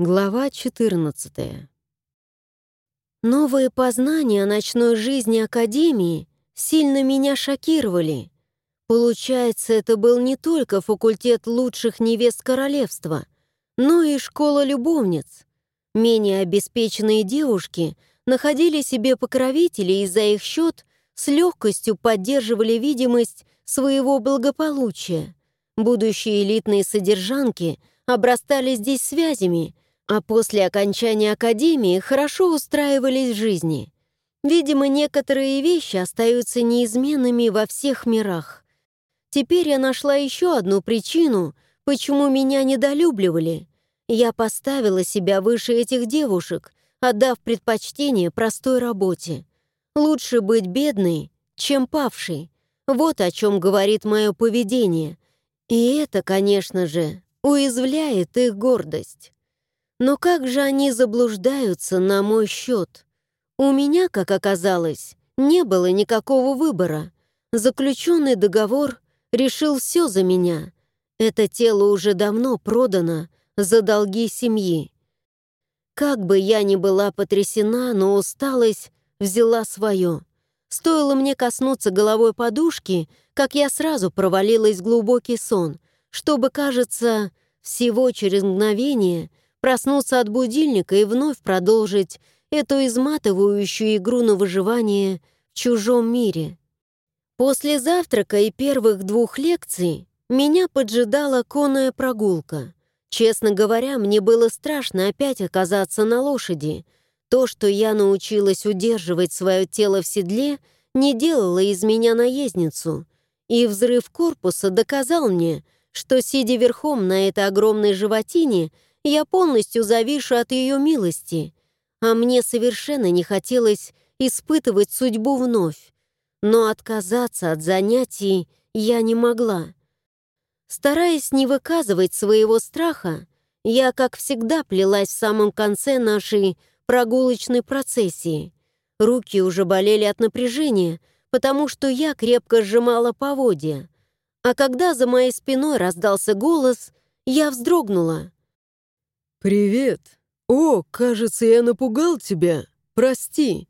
Глава 14 Новые познания о ночной жизни Академии сильно меня шокировали. Получается, это был не только факультет лучших невест королевства, но и школа любовниц. Менее обеспеченные девушки находили себе покровителей и за их счет с легкостью поддерживали видимость своего благополучия. Будущие элитные содержанки обрастали здесь связями — а после окончания академии хорошо устраивались в жизни. Видимо, некоторые вещи остаются неизменными во всех мирах. Теперь я нашла еще одну причину, почему меня недолюбливали. Я поставила себя выше этих девушек, отдав предпочтение простой работе. Лучше быть бедной, чем павшей. Вот о чем говорит мое поведение. И это, конечно же, уязвляет их гордость. Но как же они заблуждаются на мой счет? У меня, как оказалось, не было никакого выбора. Заключенный договор решил все за меня. Это тело уже давно продано за долги семьи. Как бы я ни была потрясена, но усталость взяла свое. Стоило мне коснуться головой подушки, как я сразу провалилась в глубокий сон, чтобы, кажется, всего через мгновение — проснуться от будильника и вновь продолжить эту изматывающую игру на выживание в чужом мире. После завтрака и первых двух лекций меня поджидала конная прогулка. Честно говоря, мне было страшно опять оказаться на лошади. То, что я научилась удерживать свое тело в седле, не делало из меня наездницу. И взрыв корпуса доказал мне, что, сидя верхом на этой огромной животине, я полностью завишу от ее милости, а мне совершенно не хотелось испытывать судьбу вновь. Но отказаться от занятий я не могла. Стараясь не выказывать своего страха, я, как всегда, плелась в самом конце нашей прогулочной процессии. Руки уже болели от напряжения, потому что я крепко сжимала поводья. А когда за моей спиной раздался голос, я вздрогнула. «Привет! О, кажется, я напугал тебя. Прости!»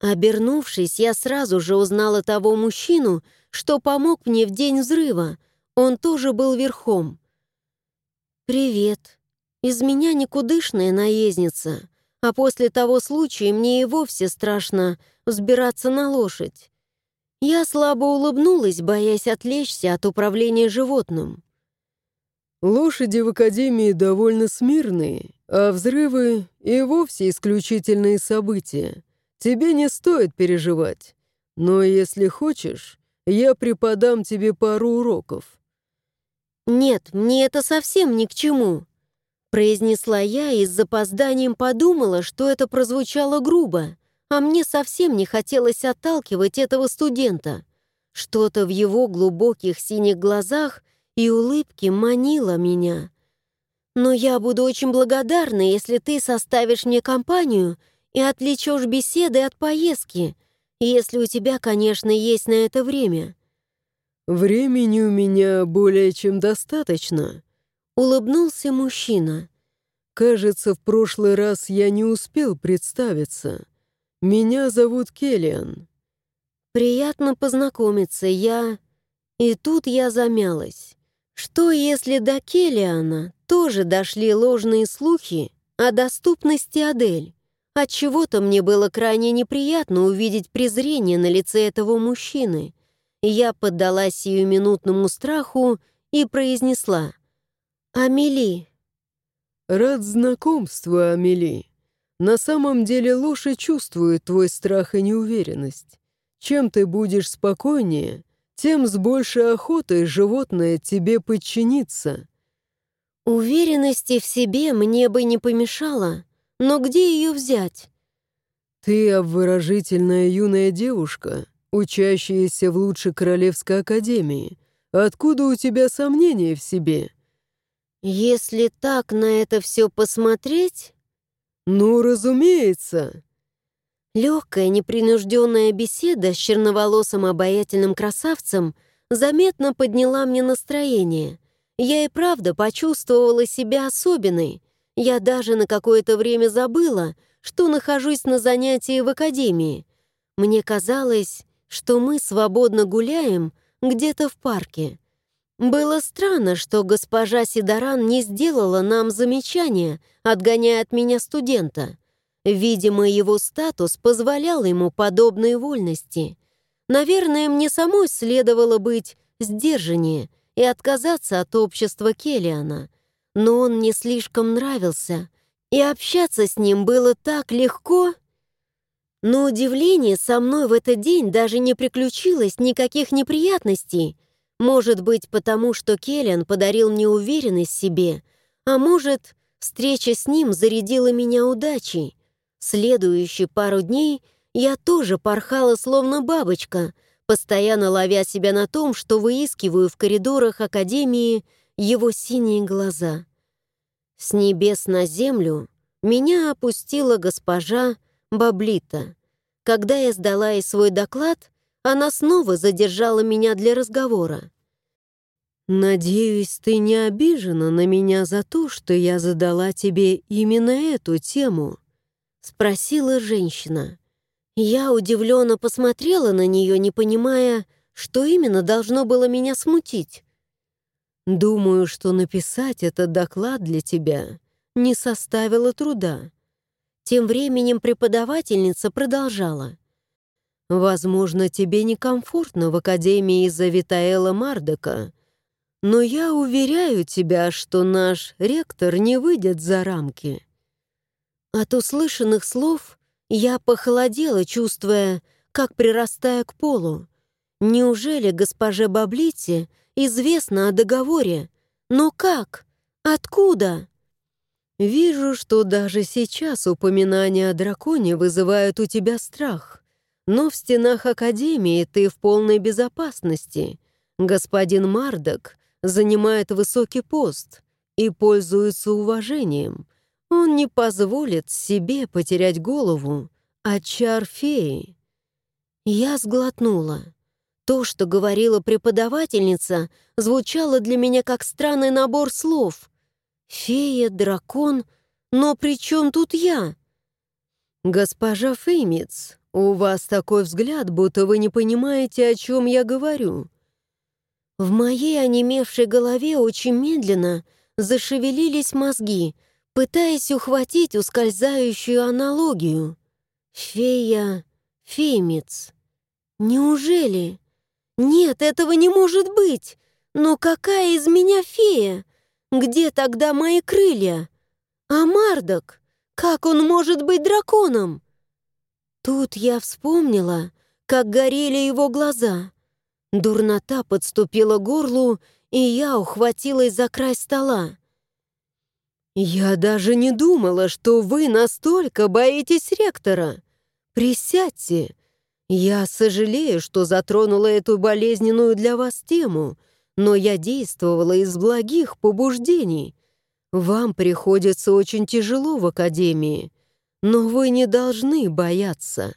Обернувшись, я сразу же узнала того мужчину, что помог мне в день взрыва. Он тоже был верхом. «Привет. Из меня никудышная наездница, а после того случая мне и вовсе страшно взбираться на лошадь. Я слабо улыбнулась, боясь отвлечься от управления животным. Лошади в Академии довольно смирные, а взрывы и вовсе исключительные события. Тебе не стоит переживать. Но если хочешь, я преподам тебе пару уроков». «Нет, мне это совсем ни к чему», — произнесла я и с запозданием подумала, что это прозвучало грубо, а мне совсем не хотелось отталкивать этого студента. Что-то в его глубоких синих глазах и улыбки манила меня. Но я буду очень благодарна, если ты составишь мне компанию и отвлечешь беседы от поездки, если у тебя, конечно, есть на это время». «Времени у меня более чем достаточно», — улыбнулся мужчина. «Кажется, в прошлый раз я не успел представиться. Меня зовут Келлиан». «Приятно познакомиться, я...» И тут я замялась. Что, если до Келлиана тоже дошли ложные слухи о доступности Адель? Отчего-то мне было крайне неприятно увидеть презрение на лице этого мужчины. Я поддалась сиюминутному страху и произнесла «Амели». «Рад знакомству, Амели. На самом деле лошадь чувствует твой страх и неуверенность. Чем ты будешь спокойнее, тем с большей охотой животное тебе подчинится. Уверенности в себе мне бы не помешало, но где ее взять? Ты обворожительная юная девушка, учащаяся в лучшей королевской академии. Откуда у тебя сомнения в себе? Если так на это все посмотреть... Ну, разумеется. Легкая, непринужденная беседа с черноволосым обаятельным красавцем заметно подняла мне настроение. Я и правда почувствовала себя особенной. я даже на какое-то время забыла, что нахожусь на занятии в академии. Мне казалось, что мы свободно гуляем где-то в парке. Было странно, что госпожа Сидоран не сделала нам замечания, отгоняя от меня студента. Видимо, его статус позволял ему подобные вольности. Наверное, мне самой следовало быть сдержаннее и отказаться от общества Келлиана. Но он мне слишком нравился, и общаться с ним было так легко. Но удивление со мной в этот день даже не приключилось никаких неприятностей. Может быть, потому что Келлиан подарил мне уверенность в себе, а может, встреча с ним зарядила меня удачей. Следующие пару дней я тоже порхала словно бабочка, постоянно ловя себя на том, что выискиваю в коридорах Академии его синие глаза. С небес на землю меня опустила госпожа Баблита. Когда я сдала ей свой доклад, она снова задержала меня для разговора. «Надеюсь, ты не обижена на меня за то, что я задала тебе именно эту тему?» — спросила женщина. Я удивленно посмотрела на нее, не понимая, что именно должно было меня смутить. «Думаю, что написать этот доклад для тебя не составило труда». Тем временем преподавательница продолжала. «Возможно, тебе некомфортно в Академии из-за Витаэла Мардока, но я уверяю тебя, что наш ректор не выйдет за рамки». От услышанных слов я похолодела, чувствуя, как прирастая к полу. Неужели госпоже Баблите известно о договоре? Но как? Откуда? Вижу, что даже сейчас упоминания о драконе вызывают у тебя страх. Но в стенах Академии ты в полной безопасности. Господин Мардок занимает высокий пост и пользуется уважением — он не позволит себе потерять голову от чар феи. Я сглотнула. То, что говорила преподавательница, звучало для меня как странный набор слов. Фея, дракон, но при чем тут я? «Госпожа Феймиц, у вас такой взгляд, будто вы не понимаете, о чем я говорю». В моей онемевшей голове очень медленно зашевелились мозги — пытаясь ухватить ускользающую аналогию. Фея, феймец. Неужели? Нет, этого не может быть. Но какая из меня фея? Где тогда мои крылья? А Мардок? Как он может быть драконом? Тут я вспомнила, как горели его глаза. Дурнота подступила к горлу, и я ухватилась за край стола. «Я даже не думала, что вы настолько боитесь ректора. Присядьте. Я сожалею, что затронула эту болезненную для вас тему, но я действовала из благих побуждений. Вам приходится очень тяжело в академии, но вы не должны бояться».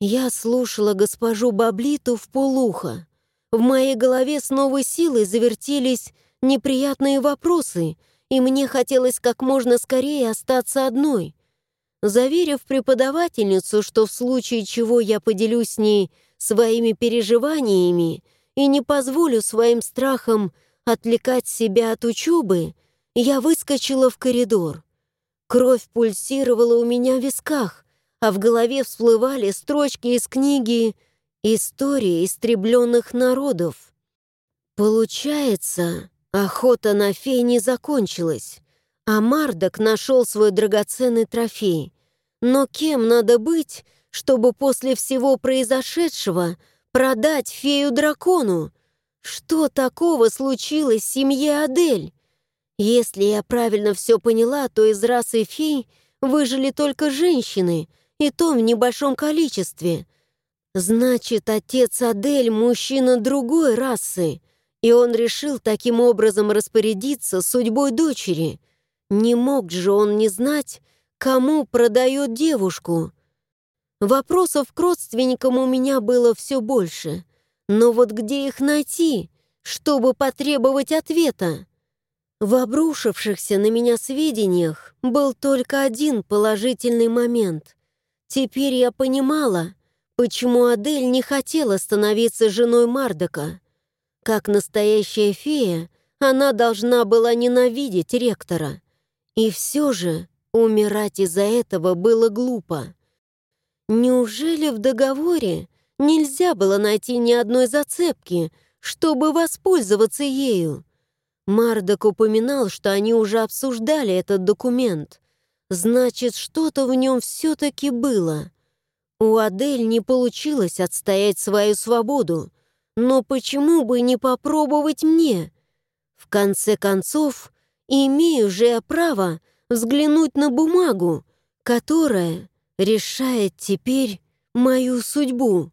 Я слушала госпожу Баблиту в полуха. В моей голове с новой силой завертелись неприятные вопросы — и мне хотелось как можно скорее остаться одной. Заверив преподавательницу, что в случае чего я поделюсь с ней своими переживаниями и не позволю своим страхам отвлекать себя от учебы, я выскочила в коридор. Кровь пульсировала у меня в висках, а в голове всплывали строчки из книги «История истребленных народов». Получается, Охота на фей не закончилась, а Мардок нашел свой драгоценный трофей. Но кем надо быть, чтобы после всего произошедшего продать фею дракону? Что такого случилось в семье Адель? Если я правильно все поняла, то из расы фей выжили только женщины, и то в небольшом количестве. Значит, отец Адель — мужчина другой расы — и он решил таким образом распорядиться судьбой дочери. Не мог же он не знать, кому продает девушку. Вопросов к родственникам у меня было все больше. Но вот где их найти, чтобы потребовать ответа? В обрушившихся на меня сведениях был только один положительный момент. Теперь я понимала, почему Адель не хотела становиться женой Мардока. Как настоящая фея, она должна была ненавидеть ректора. И все же умирать из-за этого было глупо. Неужели в договоре нельзя было найти ни одной зацепки, чтобы воспользоваться ею? Мардок упоминал, что они уже обсуждали этот документ. Значит, что-то в нем все-таки было. У Адель не получилось отстоять свою свободу. Но почему бы не попробовать мне? В конце концов, имею же я право взглянуть на бумагу, которая решает теперь мою судьбу.